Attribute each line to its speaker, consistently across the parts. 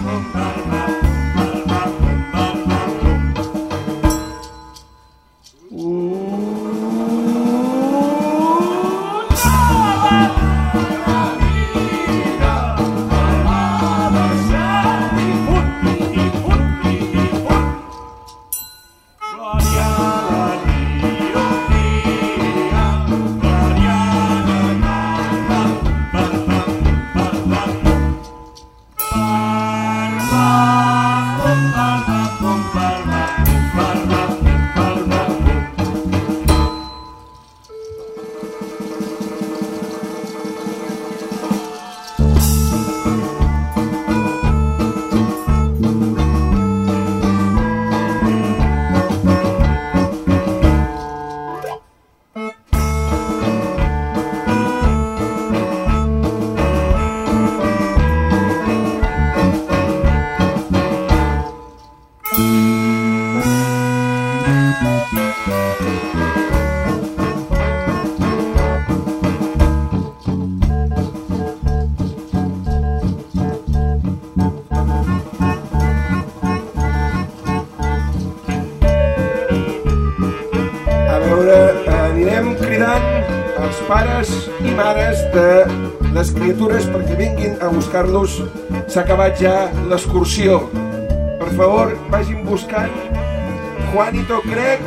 Speaker 1: Oh. Anirem cridant els pares i mares de les criatures perquè vinguin a buscar-los. S'ha acabat ja l'excursió. Per favor, vagin buscant Juanito Crec,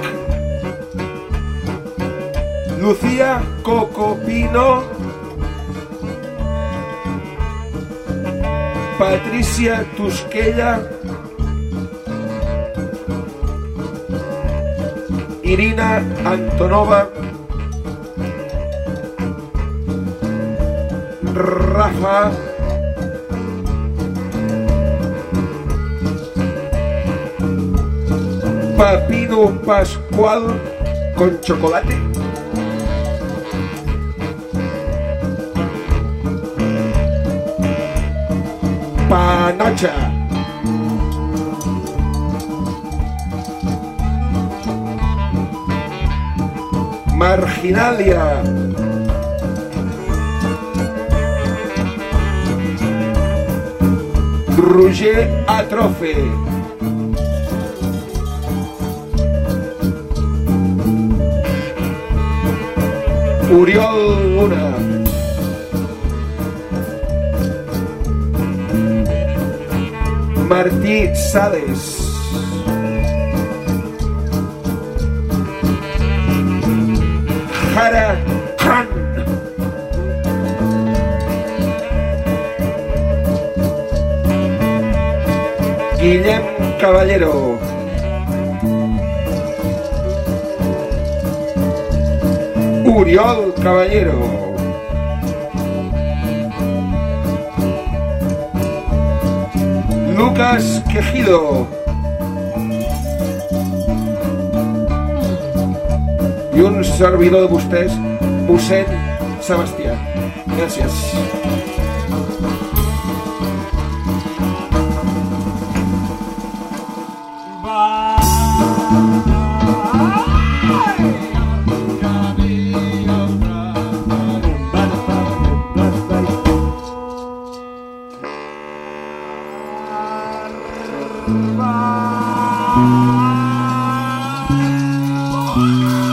Speaker 1: Lucía Cocopino, Patricia Tusquella, Irina Antonova, Rafa, Papino Pascual con chocolate. Panocha. Marginalia. Roger Atrofe. Oriol Luna. Martí Sales. Jara Guillem Caballero. Uriol Caballero. Lucas Quejido. I un servidor de vostès, mossèn Sebastià. Gràcies.
Speaker 2: Música